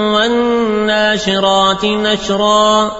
والناشرات نشرا